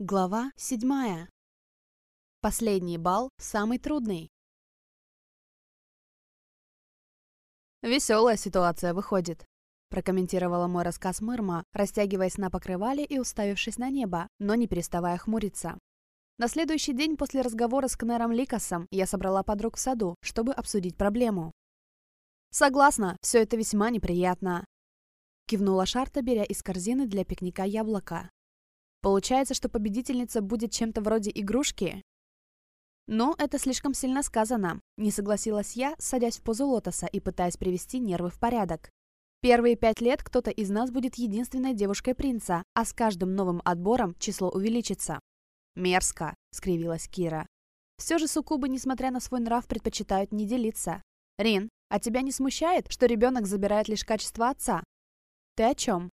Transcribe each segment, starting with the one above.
Глава 7. Последний бал самый трудный. «Веселая ситуация выходит», — прокомментировала мой рассказ Мырма, растягиваясь на покрывале и уставившись на небо, но не переставая хмуриться. На следующий день после разговора с Кнером Ликасом я собрала подруг в саду, чтобы обсудить проблему. «Согласна, все это весьма неприятно», — кивнула Шарта, беря из корзины для пикника яблоко. Получается, что победительница будет чем-то вроде игрушки? Но это слишком сильно сказано, не согласилась я, садясь в позу лотоса и пытаясь привести нервы в порядок. Первые пять лет кто-то из нас будет единственной девушкой принца, а с каждым новым отбором число увеличится. «Мерзко», — скривилась Кира. Все же суккубы, несмотря на свой нрав, предпочитают не делиться. «Рин, а тебя не смущает, что ребенок забирает лишь качество отца?» «Ты о чем?»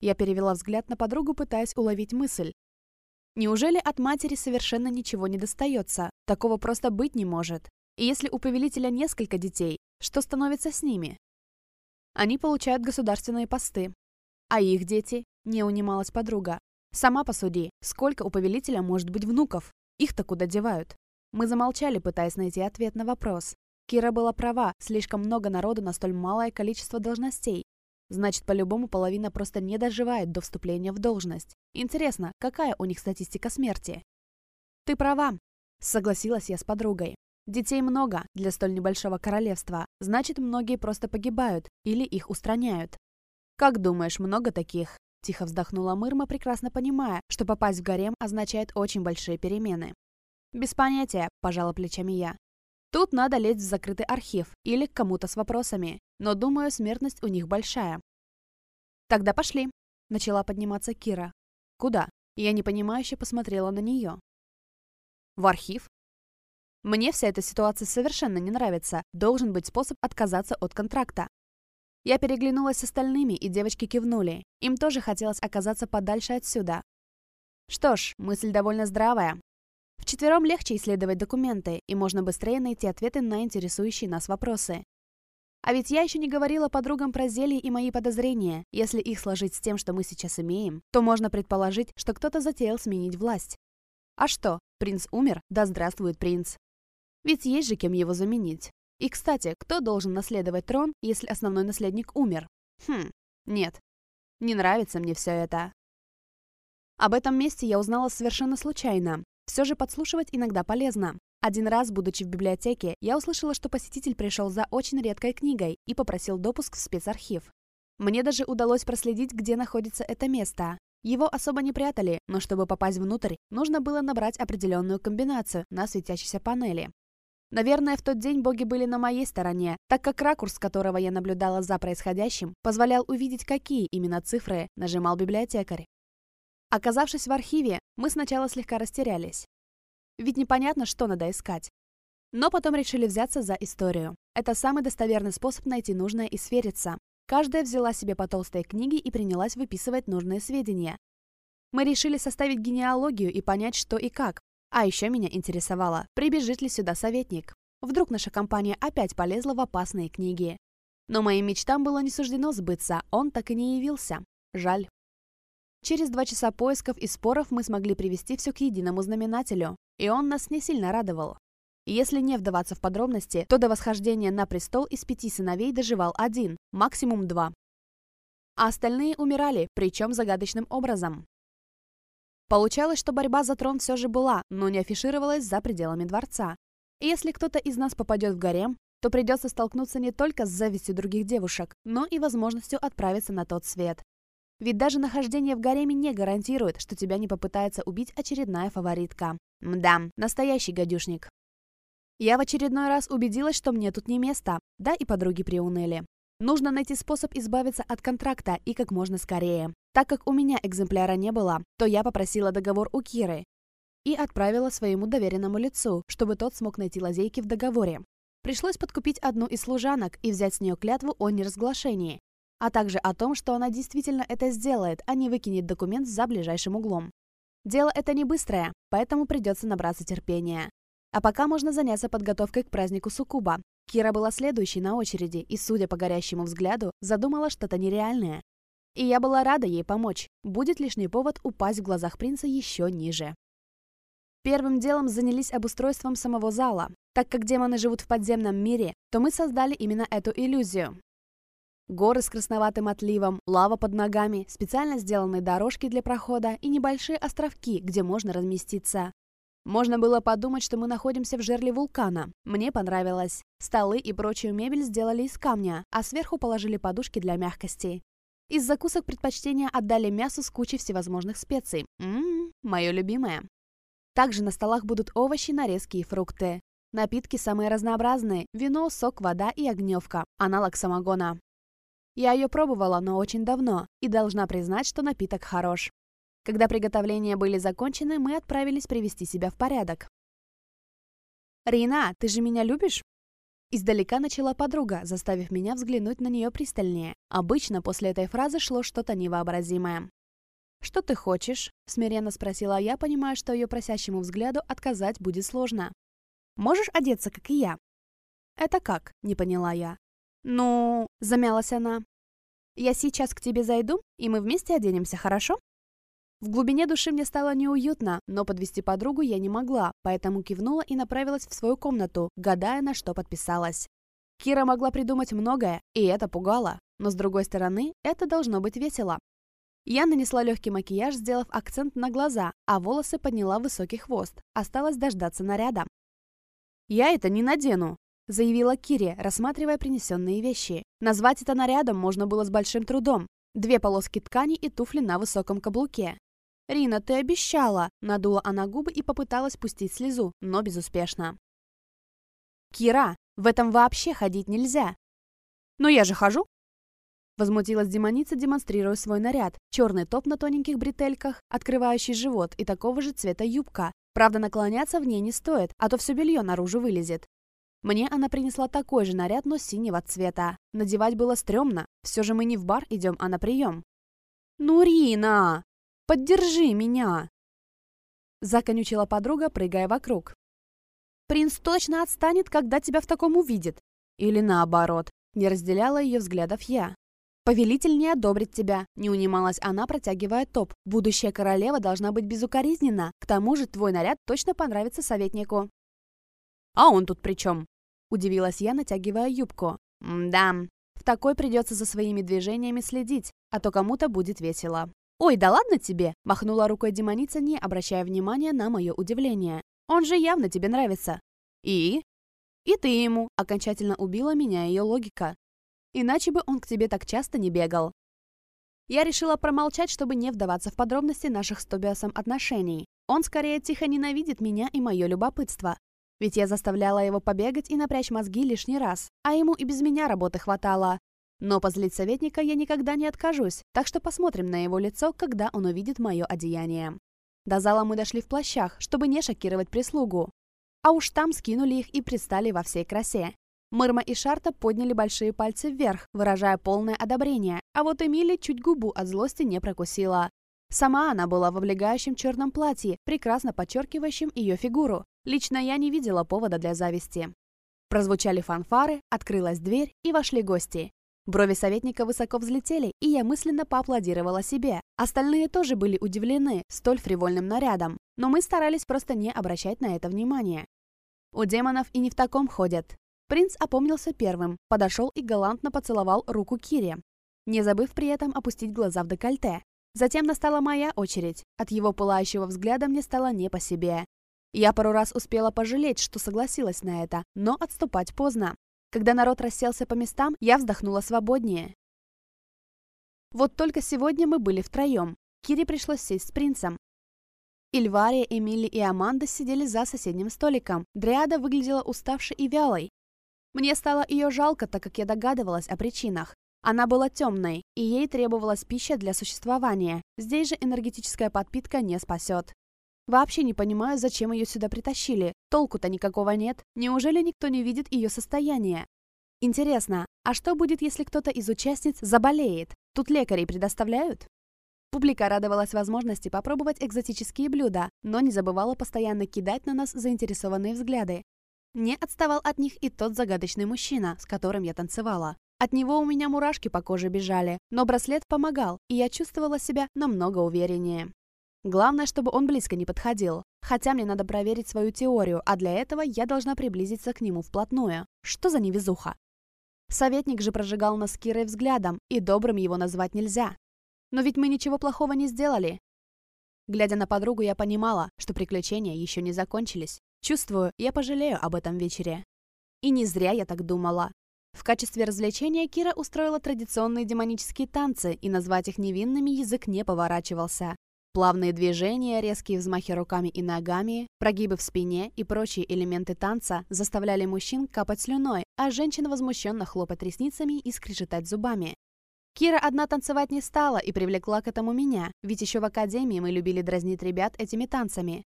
Я перевела взгляд на подругу, пытаясь уловить мысль. Неужели от матери совершенно ничего не достается? Такого просто быть не может. И если у повелителя несколько детей, что становится с ними? Они получают государственные посты. А их дети? Не унималась подруга. Сама посуди, сколько у повелителя может быть внуков? Их-то куда девают? Мы замолчали, пытаясь найти ответ на вопрос. Кира была права, слишком много народу на столь малое количество должностей. Значит, по-любому половина просто не доживает до вступления в должность. Интересно, какая у них статистика смерти? Ты права, согласилась я с подругой. Детей много для столь небольшого королевства, значит, многие просто погибают или их устраняют. Как думаешь, много таких? Тихо вздохнула Мырма, прекрасно понимая, что попасть в гарем означает очень большие перемены. «Без понятия», – пожала плечами я. Тут надо лезть в закрытый архив или к кому-то с вопросами, но, думаю, смертность у них большая. «Тогда пошли», — начала подниматься Кира. «Куда?» Я непонимающе посмотрела на нее. «В архив?» «Мне вся эта ситуация совершенно не нравится. Должен быть способ отказаться от контракта». Я переглянулась с остальными, и девочки кивнули. Им тоже хотелось оказаться подальше отсюда. Что ж, мысль довольно здравая. В четвером легче исследовать документы, и можно быстрее найти ответы на интересующие нас вопросы. А ведь я еще не говорила подругам про зелье и мои подозрения. Если их сложить с тем, что мы сейчас имеем, то можно предположить, что кто-то затеял сменить власть. А что, принц умер? Да здравствует принц. Ведь есть же кем его заменить. И, кстати, кто должен наследовать трон, если основной наследник умер? Хм, нет. Не нравится мне все это. Об этом месте я узнала совершенно случайно. Все же подслушивать иногда полезно. Один раз, будучи в библиотеке, я услышала, что посетитель пришел за очень редкой книгой и попросил допуск в спецархив. Мне даже удалось проследить, где находится это место. Его особо не прятали, но чтобы попасть внутрь, нужно было набрать определенную комбинацию на светящейся панели. Наверное, в тот день боги были на моей стороне, так как ракурс, которого я наблюдала за происходящим, позволял увидеть, какие именно цифры нажимал библиотекарь. Оказавшись в архиве, мы сначала слегка растерялись. Ведь непонятно, что надо искать. Но потом решили взяться за историю. Это самый достоверный способ найти нужное и свериться. Каждая взяла себе по толстой книге и принялась выписывать нужные сведения. Мы решили составить генеалогию и понять, что и как. А еще меня интересовало, прибежит ли сюда советник. Вдруг наша компания опять полезла в опасные книги. Но моим мечтам было не суждено сбыться, он так и не явился. Жаль. Через два часа поисков и споров мы смогли привести все к единому знаменателю, и он нас не сильно радовал. Если не вдаваться в подробности, то до восхождения на престол из пяти сыновей доживал один, максимум два. А остальные умирали, причем загадочным образом. Получалось, что борьба за трон все же была, но не афишировалась за пределами дворца. Если кто-то из нас попадет в гарем, то придется столкнуться не только с завистью других девушек, но и возможностью отправиться на тот свет. Ведь даже нахождение в гареме не гарантирует, что тебя не попытается убить очередная фаворитка. Мда, настоящий гадюшник. Я в очередной раз убедилась, что мне тут не место. Да и подруги приуныли. Нужно найти способ избавиться от контракта и как можно скорее. Так как у меня экземпляра не было, то я попросила договор у Киры и отправила своему доверенному лицу, чтобы тот смог найти лазейки в договоре. Пришлось подкупить одну из служанок и взять с нее клятву о неразглашении, а также о том, что она действительно это сделает, а не выкинет документ за ближайшим углом. Дело это не быстрое, поэтому придется набраться терпения. А пока можно заняться подготовкой к празднику Сукуба. Кира была следующей на очереди и, судя по горящему взгляду, задумала что-то нереальное. И я была рада ей помочь. Будет лишний повод упасть в глазах принца еще ниже. Первым делом занялись обустройством самого зала. Так как демоны живут в подземном мире, то мы создали именно эту иллюзию. Горы с красноватым отливом, лава под ногами, специально сделанные дорожки для прохода и небольшие островки, где можно разместиться. Можно было подумать, что мы находимся в жерле вулкана. Мне понравилось. Столы и прочую мебель сделали из камня, а сверху положили подушки для мягкости. Из закусок предпочтение отдали мясу с кучей всевозможных специй. Ммм, мое любимое. Также на столах будут овощи, нарезки и фрукты. Напитки самые разнообразные – вино, сок, вода и огневка, аналог самогона. Я ее пробовала, но очень давно, и должна признать, что напиток хорош. Когда приготовления были закончены, мы отправились привести себя в порядок. «Рина, ты же меня любишь?» Издалека начала подруга, заставив меня взглянуть на нее пристальнее. Обычно после этой фразы шло что-то невообразимое. «Что ты хочешь?» – смиренно спросила я, понимая, что ее просящему взгляду отказать будет сложно. «Можешь одеться, как и я?» «Это как?» – не поняла я. «Ну...» – замялась она. Я сейчас к тебе зайду, и мы вместе оденемся, хорошо? В глубине души мне стало неуютно, но подвести подругу я не могла, поэтому кивнула и направилась в свою комнату, гадая, на что подписалась. Кира могла придумать многое, и это пугало. Но с другой стороны, это должно быть весело. Я нанесла легкий макияж, сделав акцент на глаза, а волосы подняла в высокий хвост. Осталось дождаться наряда. «Я это не надену!» заявила Кири, рассматривая принесенные вещи. Назвать это нарядом можно было с большим трудом. Две полоски ткани и туфли на высоком каблуке. «Рина, ты обещала!» – надула она губы и попыталась пустить слезу, но безуспешно. «Кира, в этом вообще ходить нельзя!» «Но я же хожу!» Возмутилась демоница, демонстрируя свой наряд. Черный топ на тоненьких бретельках, открывающий живот и такого же цвета юбка. Правда, наклоняться в ней не стоит, а то все белье наружу вылезет. Мне она принесла такой же наряд, но синего цвета. Надевать было стрёмно. Все же мы не в бар идем, а на прием. «Ну, Рина! Поддержи меня!» Законючила подруга, прыгая вокруг. «Принц точно отстанет, когда тебя в таком увидит!» Или наоборот, не разделяла ее взглядов я. «Повелитель не одобрит тебя», — не унималась она, протягивая топ. «Будущая королева должна быть безукоризнена. К тому же твой наряд точно понравится советнику». А он тут при чем? Удивилась я, натягивая юбку. «Мда, в такой придется за своими движениями следить, а то кому-то будет весело». «Ой, да ладно тебе!» – махнула рукой демоница, не обращая внимания на мое удивление. «Он же явно тебе нравится». «И?» «И ты ему!» – окончательно убила меня ее логика. «Иначе бы он к тебе так часто не бегал». Я решила промолчать, чтобы не вдаваться в подробности наших с Тобиасом отношений. Он скорее тихо ненавидит меня и мое любопытство, ведь я заставляла его побегать и напрячь мозги лишний раз, а ему и без меня работы хватало. Но позлить советника я никогда не откажусь, так что посмотрим на его лицо, когда он увидит мое одеяние. До зала мы дошли в плащах, чтобы не шокировать прислугу. А уж там скинули их и пристали во всей красе. Мырма и Шарта подняли большие пальцы вверх, выражая полное одобрение, а вот Эмили чуть губу от злости не прокусила. Сама она была в облегающем черном платье, прекрасно подчеркивающем ее фигуру, Лично я не видела повода для зависти. Прозвучали фанфары, открылась дверь и вошли гости. Брови советника высоко взлетели, и я мысленно поаплодировала себе. Остальные тоже были удивлены столь фривольным нарядом, но мы старались просто не обращать на это внимания. У демонов и не в таком ходят. Принц опомнился первым, подошел и галантно поцеловал руку Кири, не забыв при этом опустить глаза в декольте. Затем настала моя очередь. От его пылающего взгляда мне стало не по себе. Я пару раз успела пожалеть, что согласилась на это, но отступать поздно. Когда народ расселся по местам, я вздохнула свободнее. Вот только сегодня мы были втроем. Кире пришлось сесть с принцем. Ильвария, Эмили и Аманда сидели за соседним столиком. Дриада выглядела уставшей и вялой. Мне стало ее жалко, так как я догадывалась о причинах. Она была темной, и ей требовалась пища для существования. Здесь же энергетическая подпитка не спасет. Вообще не понимаю, зачем ее сюда притащили. Толку-то никакого нет. Неужели никто не видит ее состояние? Интересно, а что будет, если кто-то из участниц заболеет? Тут лекарей предоставляют? Публика радовалась возможности попробовать экзотические блюда, но не забывала постоянно кидать на нас заинтересованные взгляды. Не отставал от них и тот загадочный мужчина, с которым я танцевала. От него у меня мурашки по коже бежали, но браслет помогал, и я чувствовала себя намного увереннее. Главное, чтобы он близко не подходил. Хотя мне надо проверить свою теорию, а для этого я должна приблизиться к нему вплотную. Что за невезуха? Советник же прожигал нас Кирой взглядом, и добрым его назвать нельзя. Но ведь мы ничего плохого не сделали. Глядя на подругу, я понимала, что приключения еще не закончились. Чувствую, я пожалею об этом вечере. И не зря я так думала. В качестве развлечения Кира устроила традиционные демонические танцы, и назвать их невинными язык не поворачивался. Плавные движения, резкие взмахи руками и ногами, прогибы в спине и прочие элементы танца заставляли мужчин капать слюной, а женщин возмущенно хлопать ресницами и скрежетать зубами. Кира одна танцевать не стала и привлекла к этому меня, ведь еще в академии мы любили дразнить ребят этими танцами.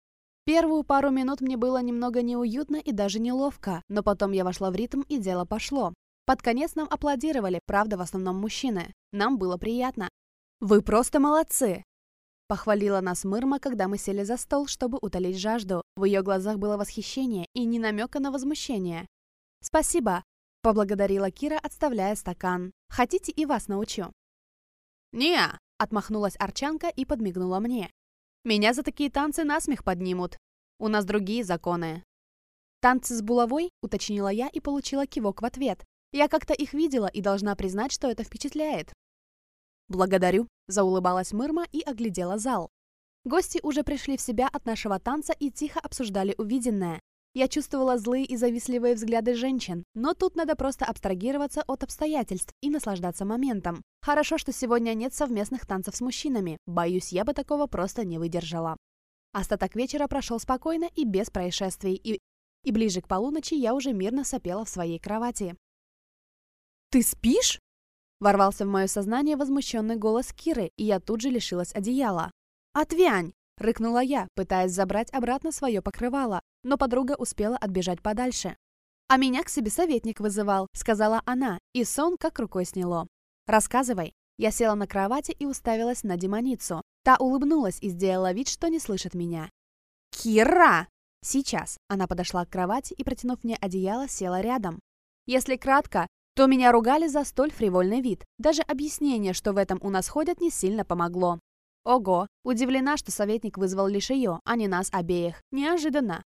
Первую пару минут мне было немного неуютно и даже неловко, но потом я вошла в ритм и дело пошло. Под конец нам аплодировали, правда, в основном мужчины. Нам было приятно. «Вы просто молодцы!» Похвалила нас Мырма, когда мы сели за стол, чтобы утолить жажду. В ее глазах было восхищение и ни намека на возмущение. «Спасибо», — поблагодарила Кира, отставляя стакан. «Хотите, и вас научу?» «Не!» — отмахнулась Арчанка и подмигнула мне. «Меня за такие танцы насмех поднимут. У нас другие законы». «Танцы с булавой?» — уточнила я и получила кивок в ответ. Я как-то их видела и должна признать, что это впечатляет. Благодарю — заулыбалась Мырма и оглядела зал. Гости уже пришли в себя от нашего танца и тихо обсуждали увиденное. Я чувствовала злые и завистливые взгляды женщин, но тут надо просто абстрагироваться от обстоятельств и наслаждаться моментом. Хорошо, что сегодня нет совместных танцев с мужчинами. Боюсь, я бы такого просто не выдержала. Остаток вечера прошел спокойно и без происшествий, и, и ближе к полуночи я уже мирно сопела в своей кровати. «Ты спишь?» Ворвался в мое сознание возмущенный голос Киры, и я тут же лишилась одеяла. «Отвянь!» — рыкнула я, пытаясь забрать обратно свое покрывало, но подруга успела отбежать подальше. «А меня к себе советник вызывал», — сказала она, и сон как рукой сняло. «Рассказывай». Я села на кровати и уставилась на демоницу. Та улыбнулась и сделала вид, что не слышит меня. «Кира!» «Сейчас!» Она подошла к кровати и, протянув мне одеяло, села рядом. Если кратко, то меня ругали за столь фривольный вид. Даже объяснение, что в этом у нас ходят, не сильно помогло. Ого, удивлена, что советник вызвал лишь ее, а не нас обеих. Неожиданно.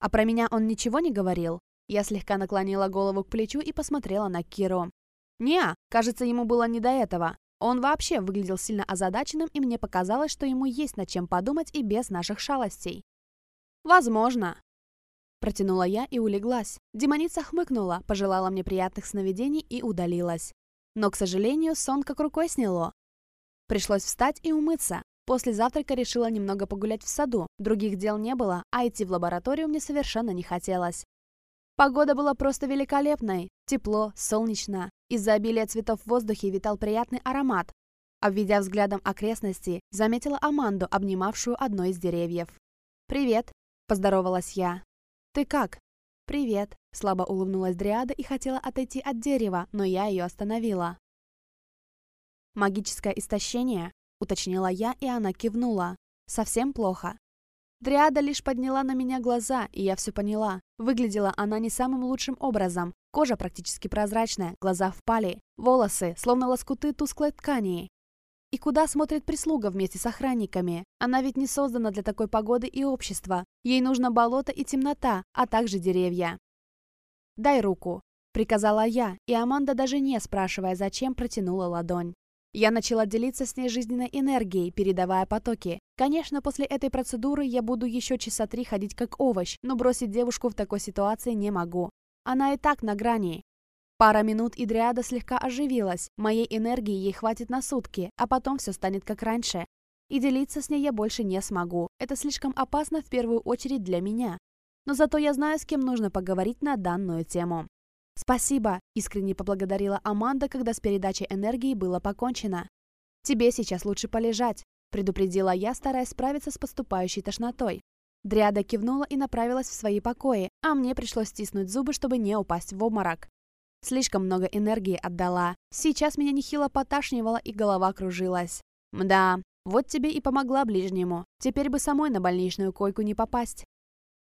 А про меня он ничего не говорил? Я слегка наклонила голову к плечу и посмотрела на Киру. Не, кажется, ему было не до этого. Он вообще выглядел сильно озадаченным, и мне показалось, что ему есть над чем подумать и без наших шалостей. Возможно. Протянула я и улеглась. Демоница хмыкнула, пожелала мне приятных сновидений и удалилась. Но, к сожалению, сон как рукой сняло. Пришлось встать и умыться. После завтрака решила немного погулять в саду. Других дел не было, а идти в лабораторию мне совершенно не хотелось. Погода была просто великолепной. Тепло, солнечно. Из-за обилия цветов в воздухе витал приятный аромат. Обведя взглядом окрестности, заметила Аманду, обнимавшую одно из деревьев. «Привет!» – поздоровалась я. «Ты как?» «Привет!» Слабо улыбнулась Дриада и хотела отойти от дерева, но я ее остановила. «Магическое истощение?» — уточнила я, и она кивнула. «Совсем плохо». Дриада лишь подняла на меня глаза, и я все поняла. Выглядела она не самым лучшим образом. Кожа практически прозрачная, глаза впали, волосы, словно лоскуты тусклой ткани. И куда смотрит прислуга вместе с охранниками? Она ведь не создана для такой погоды и общества. Ей нужно болото и темнота, а также деревья. «Дай руку», — приказала я, и Аманда, даже не спрашивая, зачем, протянула ладонь. Я начала делиться с ней жизненной энергией, передавая потоки. Конечно, после этой процедуры я буду еще часа три ходить как овощ, но бросить девушку в такой ситуации не могу. Она и так на грани. Пара минут, и дриада слегка оживилась. Моей энергии ей хватит на сутки, а потом все станет как раньше. И делиться с ней я больше не смогу. Это слишком опасно в первую очередь для меня. Но зато я знаю, с кем нужно поговорить на данную тему. «Спасибо», — искренне поблагодарила Аманда, когда с передачей энергии было покончено. «Тебе сейчас лучше полежать», — предупредила я, стараясь справиться с поступающей тошнотой. Дриада кивнула и направилась в свои покои, а мне пришлось стиснуть зубы, чтобы не упасть в обморок. Слишком много энергии отдала. Сейчас меня нехило поташнивало и голова кружилась. Мда, вот тебе и помогла ближнему. Теперь бы самой на больничную койку не попасть.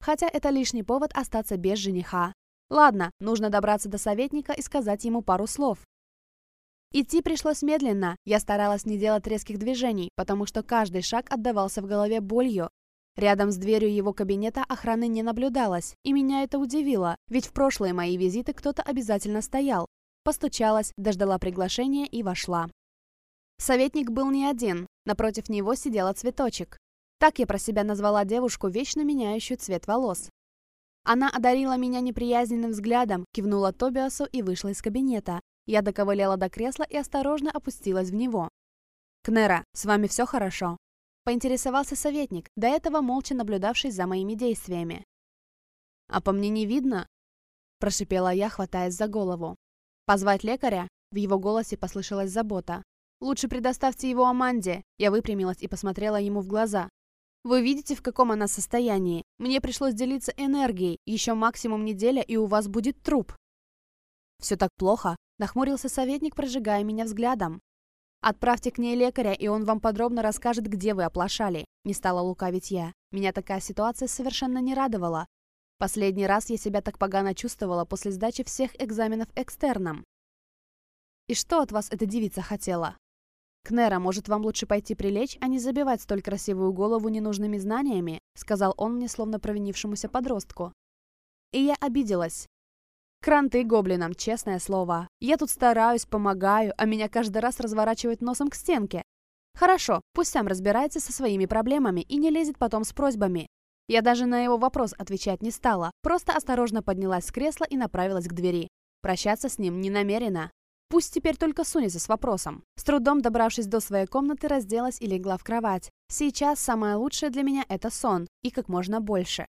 Хотя это лишний повод остаться без жениха. Ладно, нужно добраться до советника и сказать ему пару слов. Идти пришлось медленно, я старалась не делать резких движений, потому что каждый шаг отдавался в голове болью, Рядом с дверью его кабинета охраны не наблюдалось, и меня это удивило, ведь в прошлые мои визиты кто-то обязательно стоял. Постучалась, дождала приглашения и вошла. Советник был не один, напротив него сидела цветочек. Так я про себя назвала девушку, вечно меняющую цвет волос. Она одарила меня неприязненным взглядом, кивнула Тобиасу и вышла из кабинета. Я доковыляла до кресла и осторожно опустилась в него. «Кнера, с вами все хорошо?» поинтересовался советник, до этого молча наблюдавший за моими действиями. «А по мне не видно?» – прошипела я, хватаясь за голову. «Позвать лекаря?» – в его голосе послышалась забота. «Лучше предоставьте его Аманде!» Я выпрямилась и посмотрела ему в глаза. «Вы видите, в каком она состоянии? Мне пришлось делиться энергией. Еще максимум неделя, и у вас будет труп!» «Все так плохо!» – нахмурился советник, прожигая меня взглядом. Отправьте к ней лекаря, и он вам подробно расскажет, где вы оплошали. Не стала лукавить я. Меня такая ситуация совершенно не радовала. Последний раз я себя так погано чувствовала после сдачи всех экзаменов экстерном. И что от вас эта девица хотела? «Кнера, может, вам лучше пойти прилечь, а не забивать столь красивую голову ненужными знаниями?» — сказал он мне, словно провинившемуся подростку. И я обиделась. Кранты гоблинам, честное слово. Я тут стараюсь, помогаю, а меня каждый раз разворачивает носом к стенке. Хорошо, пусть сам разбирается со своими проблемами и не лезет потом с просьбами. Я даже на его вопрос отвечать не стала, просто осторожно поднялась с кресла и направилась к двери. Прощаться с ним не намерена. Пусть теперь только сунется с вопросом. С трудом добравшись до своей комнаты, разделась и легла в кровать. Сейчас самое лучшее для меня – это сон, и как можно больше.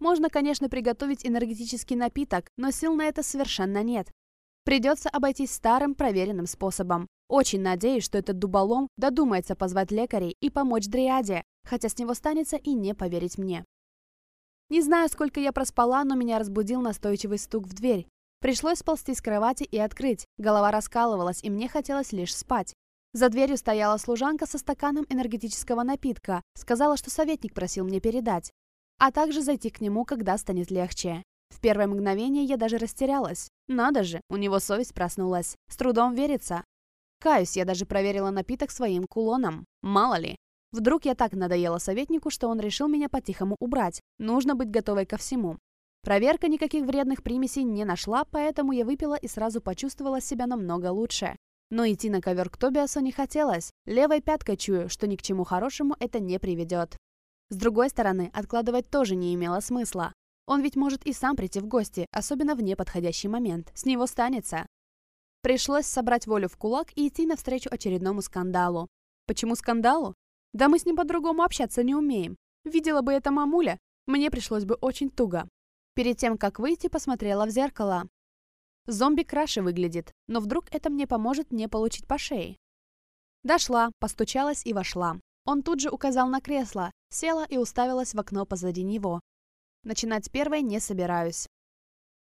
Можно, конечно, приготовить энергетический напиток, но сил на это совершенно нет. Придется обойтись старым проверенным способом. Очень надеюсь, что этот дуболом додумается позвать лекарей и помочь дриаде, хотя с него станется и не поверить мне. Не знаю, сколько я проспала, но меня разбудил настойчивый стук в дверь. Пришлось сползти с кровати и открыть. Голова раскалывалась, и мне хотелось лишь спать. За дверью стояла служанка со стаканом энергетического напитка. Сказала, что советник просил мне передать а также зайти к нему, когда станет легче. В первое мгновение я даже растерялась. Надо же, у него совесть проснулась. С трудом верится. Каюсь, я даже проверила напиток своим кулоном. Мало ли. Вдруг я так надоела советнику, что он решил меня по-тихому убрать. Нужно быть готовой ко всему. Проверка никаких вредных примесей не нашла, поэтому я выпила и сразу почувствовала себя намного лучше. Но идти на ковер к Тобиасу не хотелось. Левой пяткой чую, что ни к чему хорошему это не приведет. С другой стороны, откладывать тоже не имело смысла. Он ведь может и сам прийти в гости, особенно в неподходящий момент. С него станется. Пришлось собрать волю в кулак и идти навстречу очередному скандалу. Почему скандалу? Да мы с ним по-другому общаться не умеем. Видела бы это мамуля, мне пришлось бы очень туго. Перед тем, как выйти, посмотрела в зеркало. Зомби краше выглядит, но вдруг это мне поможет не получить по шее. Дошла, постучалась и вошла. Он тут же указал на кресло села и уставилась в окно позади него. Начинать первой не собираюсь.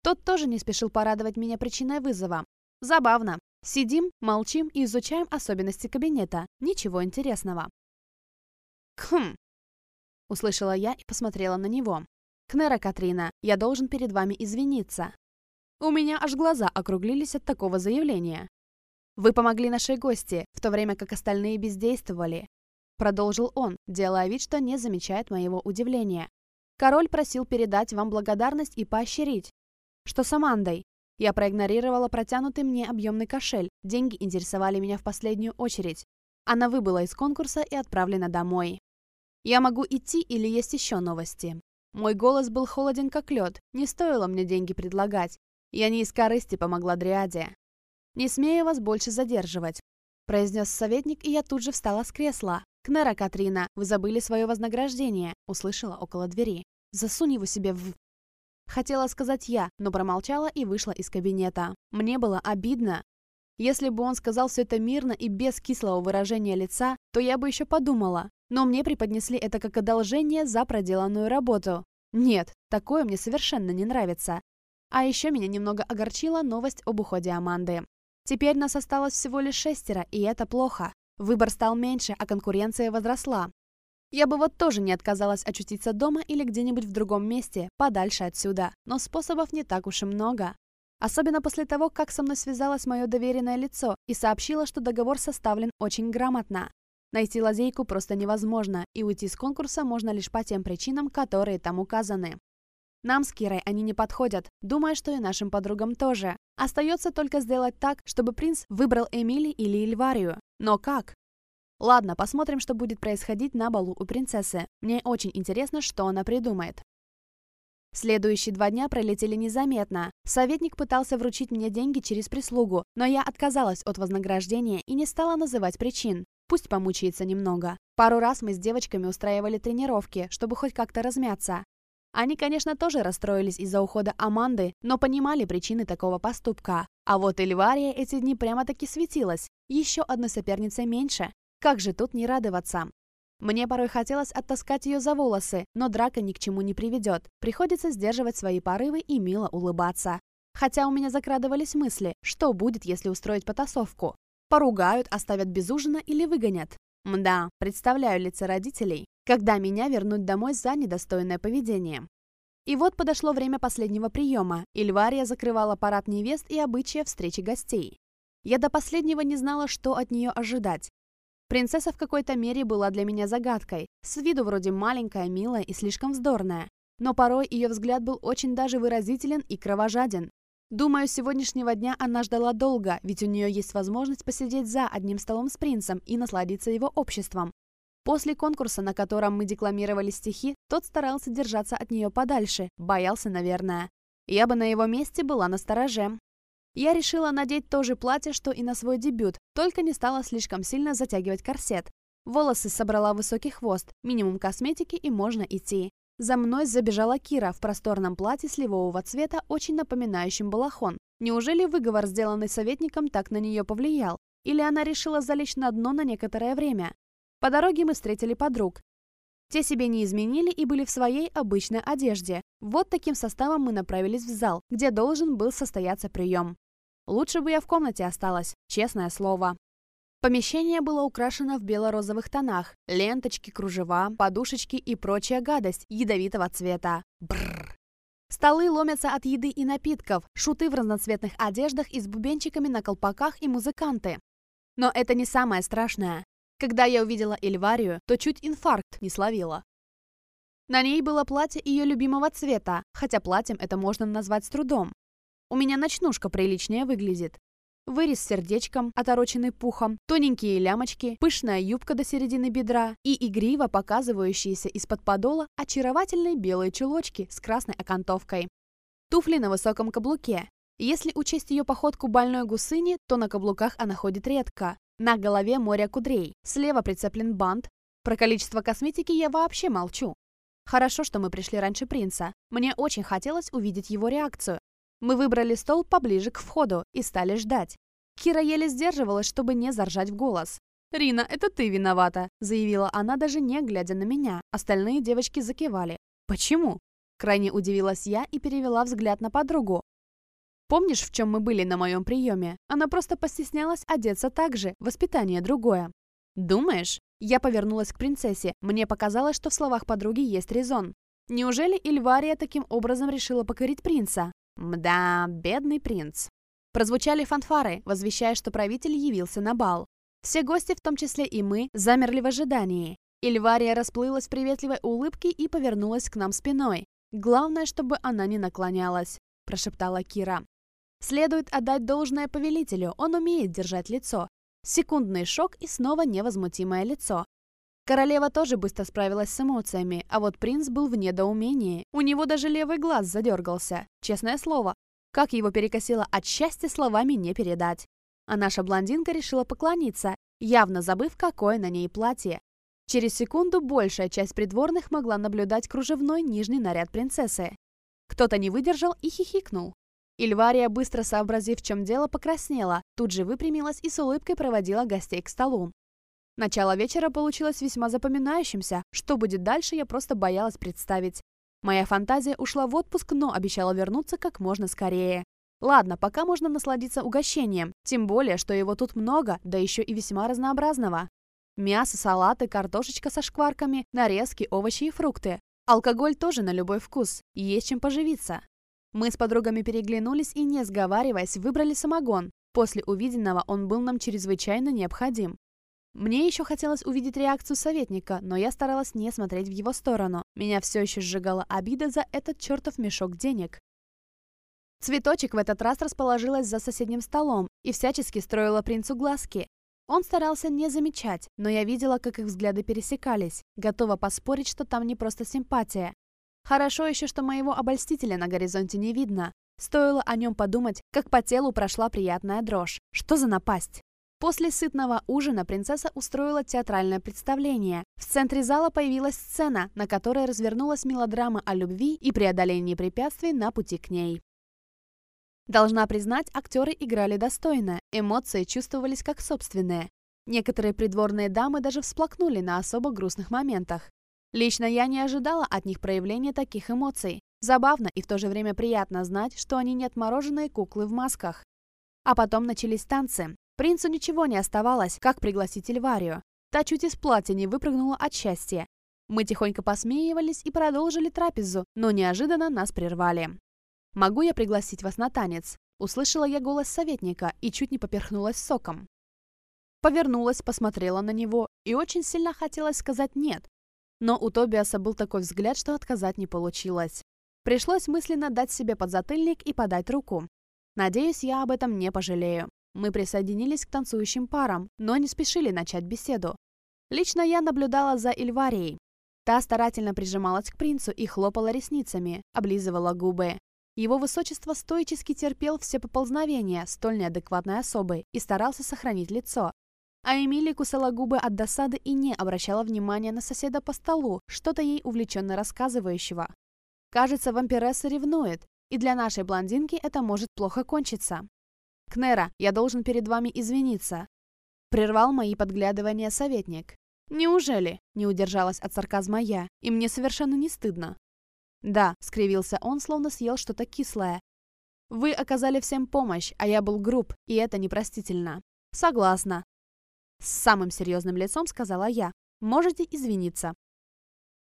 Тот тоже не спешил порадовать меня причиной вызова. Забавно. Сидим, молчим и изучаем особенности кабинета. Ничего интересного. «Хм!» — услышала я и посмотрела на него. «Кнера Катрина, я должен перед вами извиниться. У меня аж глаза округлились от такого заявления. Вы помогли нашей гости, в то время как остальные бездействовали. Продолжил он, делая вид, что не замечает моего удивления. Король просил передать вам благодарность и поощрить. Что с Амандой? Я проигнорировала протянутый мне объемный кошель. Деньги интересовали меня в последнюю очередь. Она выбыла из конкурса и отправлена домой. Я могу идти или есть еще новости? Мой голос был холоден как лед, не стоило мне деньги предлагать. Я не из корысти помогла Дриаде. «Не смею вас больше задерживать», – произнес советник, и я тут же встала с кресла. Кнера Катрина, вы забыли свое вознаграждение», — услышала около двери. «Засунь его себе в...» Хотела сказать я, но промолчала и вышла из кабинета. Мне было обидно. Если бы он сказал все это мирно и без кислого выражения лица, то я бы еще подумала. Но мне преподнесли это как одолжение за проделанную работу. Нет, такое мне совершенно не нравится. А еще меня немного огорчила новость об уходе Аманды. Теперь нас осталось всего лишь шестеро, и это плохо. Выбор стал меньше, а конкуренция возросла. Я бы вот тоже не отказалась очутиться дома или где-нибудь в другом месте, подальше отсюда, но способов не так уж и много. Особенно после того, как со мной связалось мое доверенное лицо и сообщило, что договор составлен очень грамотно. Найти лазейку просто невозможно, и уйти с конкурса можно лишь по тем причинам, которые там указаны. Нам с Кирой они не подходят, думая, что и нашим подругам тоже. Остается только сделать так, чтобы принц выбрал Эмили или Эльварию. Но как? Ладно, посмотрим, что будет происходить на балу у принцессы. Мне очень интересно, что она придумает. Следующие два дня пролетели незаметно. Советник пытался вручить мне деньги через прислугу, но я отказалась от вознаграждения и не стала называть причин. Пусть помучается немного. Пару раз мы с девочками устраивали тренировки, чтобы хоть как-то размяться. Они, конечно, тоже расстроились из-за ухода Аманды, но понимали причины такого поступка. А вот Эльвария эти дни прямо-таки светилась еще одна соперница меньше. Как же тут не радоваться? Мне порой хотелось оттаскать ее за волосы, но драка ни к чему не приведет. Приходится сдерживать свои порывы и мило улыбаться. Хотя у меня закрадывались мысли, что будет, если устроить потасовку. Поругают, оставят без ужина или выгонят. Мда, представляю лица родителей, когда меня вернут домой за недостойное поведение. И вот подошло время последнего приема, и Львария закрывала парад невест и обычаи встречи гостей. Я до последнего не знала, что от нее ожидать. Принцесса в какой-то мере была для меня загадкой, с виду вроде маленькая, милая и слишком вздорная. Но порой ее взгляд был очень даже выразителен и кровожаден. Думаю, сегодняшнего дня она ждала долго, ведь у нее есть возможность посидеть за одним столом с принцем и насладиться его обществом. После конкурса, на котором мы декламировали стихи, тот старался держаться от нее подальше, боялся, наверное. Я бы на его месте была настороже. Я решила надеть то же платье, что и на свой дебют, только не стала слишком сильно затягивать корсет. Волосы собрала высокий хвост, минимум косметики и можно идти. За мной забежала Кира в просторном платье сливового цвета, очень напоминающем балахон. Неужели выговор, сделанный советником, так на нее повлиял? Или она решила залечь на дно на некоторое время? По дороге мы встретили подруг. Те себе не изменили и были в своей обычной одежде. Вот таким составом мы направились в зал, где должен был состояться прием. Лучше бы я в комнате осталась, честное слово. Помещение было украшено в бело-розовых тонах. Ленточки, кружева, подушечки и прочая гадость ядовитого цвета. Бррр. Столы ломятся от еды и напитков, шуты в разноцветных одеждах и с бубенчиками на колпаках и музыканты. Но это не самое страшное. Когда я увидела Эльварию, то чуть инфаркт не словила. На ней было платье ее любимого цвета, хотя платьем это можно назвать с трудом. У меня ночнушка приличнее выглядит. Вырез с сердечком, отороченный пухом, тоненькие лямочки, пышная юбка до середины бедра и игриво показывающиеся из-под подола очаровательные белые чулочки с красной окантовкой. Туфли на высоком каблуке. Если учесть ее походку больной гусыни, то на каблуках она ходит редко, на голове море кудрей. Слева прицеплен бант. Про количество косметики я вообще молчу. Хорошо, что мы пришли раньше принца. Мне очень хотелось увидеть его реакцию. Мы выбрали стол поближе к входу и стали ждать. Кира еле сдерживалась, чтобы не заржать в голос. «Рина, это ты виновата», — заявила она, даже не глядя на меня. Остальные девочки закивали. «Почему?» Крайне удивилась я и перевела взгляд на подругу. Помнишь, в чем мы были на моем приеме? Она просто постеснялась одеться так же. Воспитание другое. Думаешь? Я повернулась к принцессе. Мне показалось, что в словах подруги есть резон. Неужели Ильвария таким образом решила покорить принца? Мда, бедный принц. Прозвучали фанфары, возвещая, что правитель явился на бал. Все гости, в том числе и мы, замерли в ожидании. Ильвария расплылась в приветливой улыбке и повернулась к нам спиной. «Главное, чтобы она не наклонялась», – прошептала Кира. Следует отдать должное повелителю, он умеет держать лицо. Секундный шок и снова невозмутимое лицо. Королева тоже быстро справилась с эмоциями, а вот принц был в недоумении. У него даже левый глаз задергался. Честное слово, как его перекосило от счастья словами не передать. А наша блондинка решила поклониться, явно забыв, какое на ней платье. Через секунду большая часть придворных могла наблюдать кружевной нижний наряд принцессы. Кто-то не выдержал и хихикнул. Ильвария быстро сообразив, в чем дело, покраснела, тут же выпрямилась и с улыбкой проводила гостей к столу. Начало вечера получилось весьма запоминающимся. Что будет дальше, я просто боялась представить. Моя фантазия ушла в отпуск, но обещала вернуться как можно скорее. Ладно, пока можно насладиться угощением, тем более, что его тут много, да еще и весьма разнообразного. Мясо, салаты, картошечка со шкварками, нарезки, овощи и фрукты. Алкоголь тоже на любой вкус, есть чем поживиться. Мы с подругами переглянулись и, не сговариваясь, выбрали самогон. После увиденного он был нам чрезвычайно необходим. Мне еще хотелось увидеть реакцию советника, но я старалась не смотреть в его сторону. Меня все еще сжигала обида за этот чертов мешок денег. Цветочек в этот раз расположилась за соседним столом и всячески строила принцу глазки. Он старался не замечать, но я видела, как их взгляды пересекались, готова поспорить, что там не просто симпатия. Хорошо еще, что моего обольстителя на горизонте не видно. Стоило о нем подумать, как по телу прошла приятная дрожь. Что за напасть? После сытного ужина принцесса устроила театральное представление. В центре зала появилась сцена, на которой развернулась мелодрама о любви и преодолении препятствий на пути к ней. Должна признать, актеры играли достойно, эмоции чувствовались как собственные. Некоторые придворные дамы даже всплакнули на особо грустных моментах. Лично я не ожидала от них проявления таких эмоций. Забавно и в то же время приятно знать, что они не отмороженные куклы в масках. А потом начались танцы. Принцу ничего не оставалось, как пригласить Эльварию. Та чуть из платья не выпрыгнула от счастья. Мы тихонько посмеивались и продолжили трапезу, но неожиданно нас прервали. «Могу я пригласить вас на танец?» Услышала я голос советника и чуть не поперхнулась соком. Повернулась, посмотрела на него и очень сильно хотелось сказать «нет», но у Тобиаса был такой взгляд, что отказать не получилось. Пришлось мысленно дать себе подзатыльник и подать руку. Надеюсь, я об этом не пожалею. Мы присоединились к танцующим парам, но не спешили начать беседу. Лично я наблюдала за Ильварией. Та старательно прижималась к принцу и хлопала ресницами, облизывала губы. Его высочество стоически терпел все поползновения столь неадекватной особы и старался сохранить лицо, а Эмили кусала губы от досады и не обращала внимания на соседа по столу, что-то ей увлеченно рассказывающего. Кажется, вампиресса ревнует, и для нашей блондинки это может плохо кончиться. «Кнера, я должен перед вами извиниться», — прервал мои подглядывания советник. «Неужели?» — не удержалась от сарказма я, и мне совершенно не стыдно. «Да», — скривился он, словно съел что-то кислое. «Вы оказали всем помощь, а я был груб, и это непростительно». «Согласна», с самым серьезным лицом сказала я. «Можете извиниться».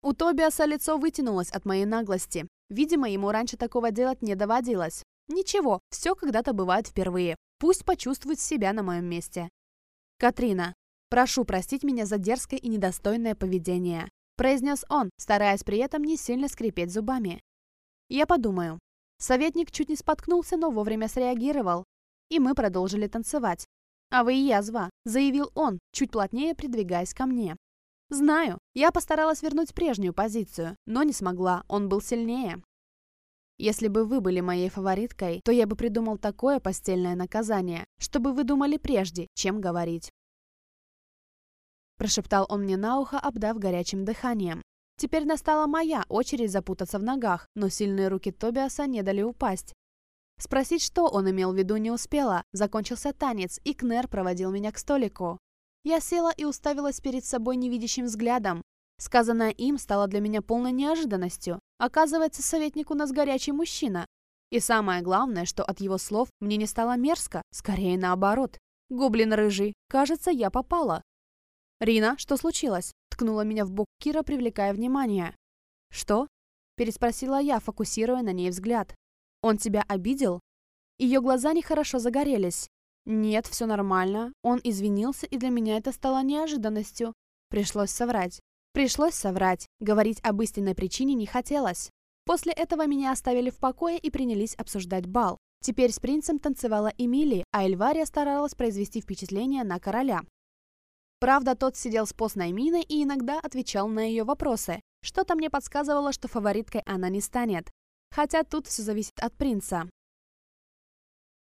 У Тобиаса лицо вытянулось от моей наглости. Видимо, ему раньше такого делать не доводилось. Ничего, все когда-то бывает впервые. Пусть почувствует себя на моем месте. «Катрина, прошу простить меня за дерзкое и недостойное поведение», произнес он, стараясь при этом не сильно скрипеть зубами. «Я подумаю». Советник чуть не споткнулся, но вовремя среагировал, и мы продолжили танцевать. «А вы «Авоия зва», — заявил он, чуть плотнее придвигаясь ко мне. «Знаю, я постаралась вернуть прежнюю позицию, но не смогла, он был сильнее». Если бы вы были моей фавориткой, то я бы придумал такое постельное наказание, чтобы вы думали прежде, чем говорить. Прошептал он мне на ухо, обдав горячим дыханием. Теперь настала моя очередь запутаться в ногах, но сильные руки Тобиаса не дали упасть. Спросить, что он имел в виду, не успела. Закончился танец, и Кнер проводил меня к столику. Я села и уставилась перед собой невидящим взглядом. Сказанное им стало для меня полной неожиданностью. Оказывается, советник у нас горячий мужчина. И самое главное, что от его слов мне не стало мерзко, скорее наоборот. «Гоблин рыжий, кажется, я попала». «Рина, что случилось?» — ткнула меня в бок Кира, привлекая внимание. «Что?» — переспросила я, фокусируя на ней взгляд. Он тебя обидел?» Ее глаза нехорошо загорелись. «Нет, все нормально. Он извинился, и для меня это стало неожиданностью. Пришлось соврать. Пришлось соврать. Говорить об истинной причине не хотелось. После этого меня оставили в покое и принялись обсуждать бал. Теперь с принцем танцевала Эмили, а Эльвария старалась произвести впечатление на короля. Правда, тот сидел с постной миной и иногда отвечал на ее вопросы. Что-то мне подсказывало, что фавориткой она не станет хотя тут все зависит от принца.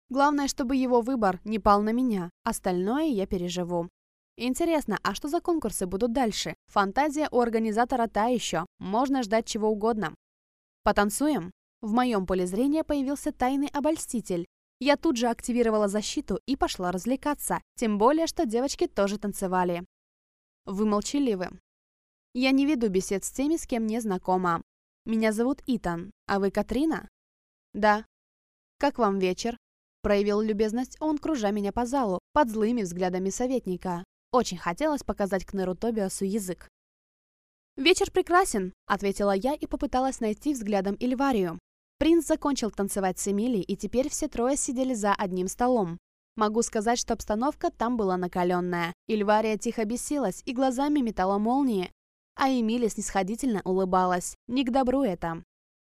Главное, чтобы его выбор не пал на меня, остальное я переживу. Интересно, а что за конкурсы будут дальше? Фантазия у организатора та еще, можно ждать чего угодно. Потанцуем? В моем поле зрения появился тайный обольститель. Я тут же активировала защиту и пошла развлекаться, тем более, что девочки тоже танцевали. Вы молчаливы. Я не веду бесед с теми, с кем не знакома. Меня зовут Итан, а вы Катрина?» «Да». «Как вам вечер?» Проявил любезность он, кружа меня по залу, под злыми взглядами советника. Очень хотелось показать Кнеру Тобиасу язык. «Вечер прекрасен», — ответила я и попыталась найти взглядом Ильварию. Принц закончил танцевать с Эмилией, и теперь все трое сидели за одним столом. Могу сказать, что обстановка там была накаленная. Ильвария тихо бесилась и глазами метала молнии, а имели снисходительно улыбалась. «Не к добру это».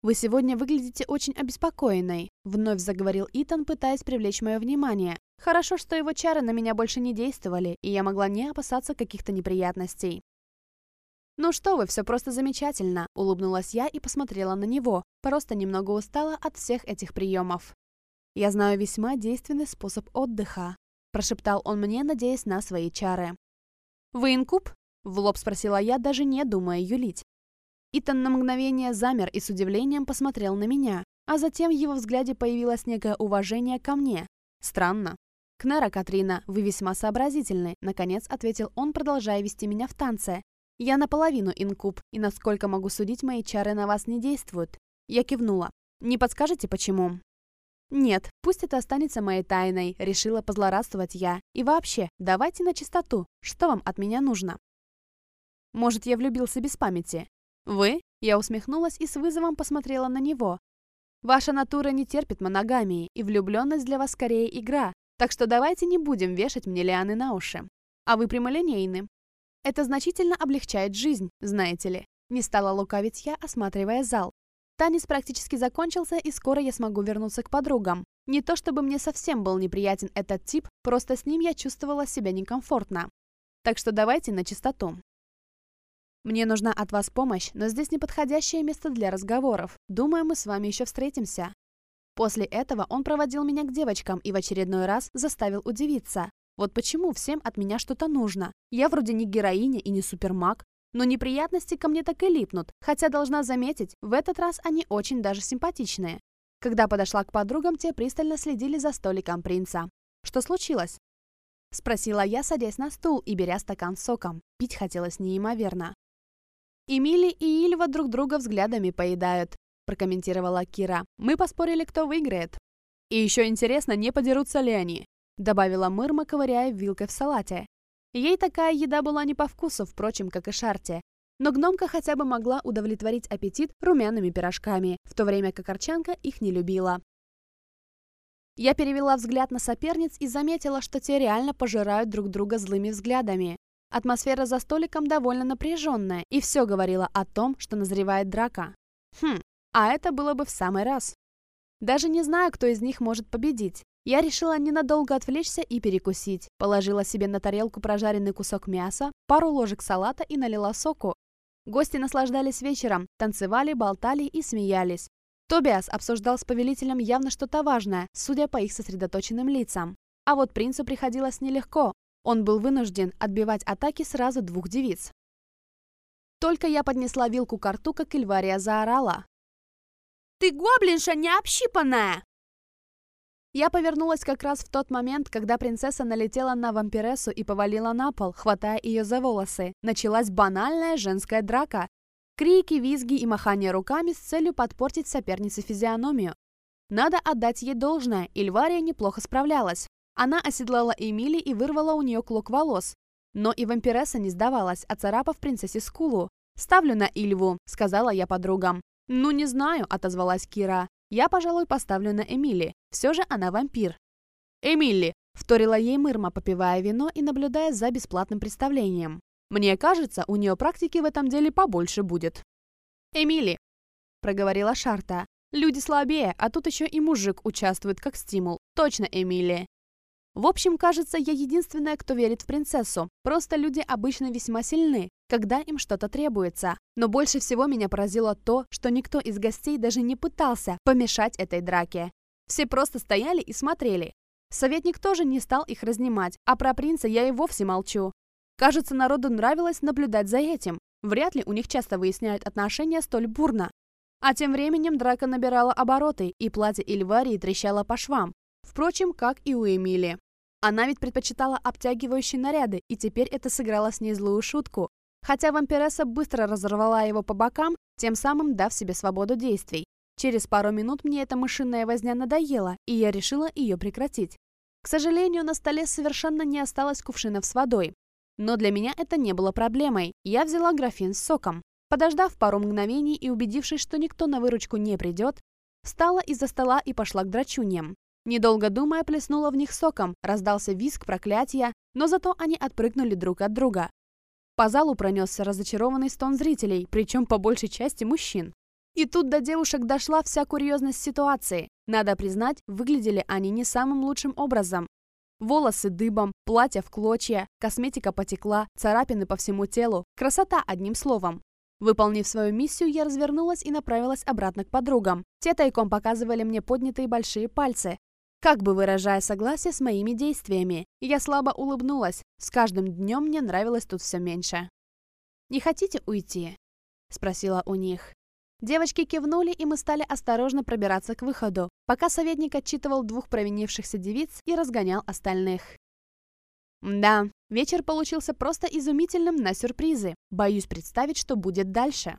«Вы сегодня выглядите очень обеспокоенной», — вновь заговорил Итан, пытаясь привлечь мое внимание. «Хорошо, что его чары на меня больше не действовали, и я могла не опасаться каких-то неприятностей». «Ну что вы, все просто замечательно», — улыбнулась я и посмотрела на него. Просто немного устала от всех этих приемов. «Я знаю весьма действенный способ отдыха», — прошептал он мне, надеясь на свои чары. «Вы инкуб?» В лоб спросила я, даже не думая юлить. Итан на мгновение замер и с удивлением посмотрел на меня, а затем в его взгляде появилось некое уважение ко мне. Странно. «Кнера, Катрина, вы весьма сообразительны», — наконец ответил он, продолжая вести меня в танце. «Я наполовину инкуб, и насколько могу судить, мои чары на вас не действуют». Я кивнула. «Не подскажете, почему?» «Нет, пусть это останется моей тайной», — решила позлорадствовать я. «И вообще, давайте на чистоту. Что вам от меня нужно?» Может, я влюбился без памяти?» «Вы?» Я усмехнулась и с вызовом посмотрела на него. «Ваша натура не терпит моногамии, и влюбленность для вас скорее игра, так что давайте не будем вешать мне лианы на уши. А вы прямолинейны. Это значительно облегчает жизнь, знаете ли». Не стала лукавить я, осматривая зал. Танец практически закончился, и скоро я смогу вернуться к подругам. Не то чтобы мне совсем был неприятен этот тип, просто с ним я чувствовала себя некомфортно. Так что давайте на чистоту. Мне нужна от вас помощь, но здесь неподходящее место для разговоров. Думаю, мы с вами еще встретимся». После этого он проводил меня к девочкам и в очередной раз заставил удивиться. Вот почему всем от меня что-то нужно. Я вроде не героиня и не супермаг, но неприятности ко мне так и липнут, хотя должна заметить, в этот раз они очень даже симпатичные. Когда подошла к подругам, те пристально следили за столиком принца. «Что случилось?» Спросила я, садясь на стул и беря стакан с соком. Пить хотелось неимоверно. Эмили и Ильва друг друга взглядами поедают», – прокомментировала Кира. «Мы поспорили, кто выиграет». «И еще интересно, не подерутся ли они», – добавила Мырма, ковыряя вилкой в салате. Ей такая еда была не по вкусу, впрочем, как и Шарте. Но гномка хотя бы могла удовлетворить аппетит румяными пирожками, в то время как Арчанка их не любила. Я перевела взгляд на соперниц и заметила, что те реально пожирают друг друга злыми взглядами. Атмосфера за столиком довольно напряженная, и все говорило о том, что назревает драка. Хм, а это было бы в самый раз. Даже не знаю, кто из них может победить. Я решила ненадолго отвлечься и перекусить. Положила себе на тарелку прожаренный кусок мяса, пару ложек салата и налила соку. Гости наслаждались вечером, танцевали, болтали и смеялись. Тобиас обсуждал с повелителем явно что-то важное, судя по их сосредоточенным лицам. А вот принцу приходилось нелегко. Он был вынужден отбивать атаки сразу двух девиц. Только я поднесла вилку к рту, как Эльвария заорала. «Ты гоблинша необщипанная!» Я повернулась как раз в тот момент, когда принцесса налетела на вампирессу и повалила на пол, хватая ее за волосы. Началась банальная женская драка. Крики, визги и махание руками с целью подпортить сопернице физиономию. Надо отдать ей должное, Ильвария неплохо справлялась. Она оседлала Эмили и вырвала у нее клок волос. Но и вампиресса не сдавалась, а оцарапав принцессе скулу. «Ставлю на Ильву», — сказала я подругам. «Ну, не знаю», — отозвалась Кира. «Я, пожалуй, поставлю на Эмили. Все же она вампир». «Эмили!» — вторила ей Мырма, попивая вино и наблюдая за бесплатным представлением. «Мне кажется, у нее практики в этом деле побольше будет». «Эмили!» — проговорила Шарта. «Люди слабее, а тут еще и мужик участвует как стимул. Точно, Эмили. В общем, кажется, я единственная, кто верит в принцессу. Просто люди обычно весьма сильны, когда им что-то требуется. Но больше всего меня поразило то, что никто из гостей даже не пытался помешать этой драке. Все просто стояли и смотрели. Советник тоже не стал их разнимать, а про принца я и вовсе молчу. Кажется, народу нравилось наблюдать за этим. Вряд ли у них часто выясняют отношения столь бурно. А тем временем драка набирала обороты, и платье Эльварии трещало по швам. Впрочем, как и у Эмили. А Она ведь предпочитала обтягивающие наряды, и теперь это сыграло с ней злую шутку. Хотя вампиресса быстро разорвала его по бокам, тем самым дав себе свободу действий. Через пару минут мне эта мышиная возня надоела, и я решила ее прекратить. К сожалению, на столе совершенно не осталось кувшинов с водой. Но для меня это не было проблемой. Я взяла графин с соком. Подождав пару мгновений и убедившись, что никто на выручку не придет, встала из-за стола и пошла к драчуньям. Недолго думая, плеснула в них соком, раздался визг проклятия, но зато они отпрыгнули друг от друга. По залу пронесся разочарованный стон зрителей, причем по большей части мужчин. И тут до девушек дошла вся курьезность ситуации. Надо признать, выглядели они не самым лучшим образом. Волосы дыбом, платье в клочья, косметика потекла, царапины по всему телу. Красота одним словом. Выполнив свою миссию, я развернулась и направилась обратно к подругам. Те тайком показывали мне поднятые большие пальцы, как бы выражая согласие с моими действиями, я слабо улыбнулась. С каждым днем мне нравилось тут все меньше. «Не хотите уйти?» – спросила у них. Девочки кивнули, и мы стали осторожно пробираться к выходу, пока советник отчитывал двух провинившихся девиц и разгонял остальных. Да, вечер получился просто изумительным на сюрпризы. Боюсь представить, что будет дальше.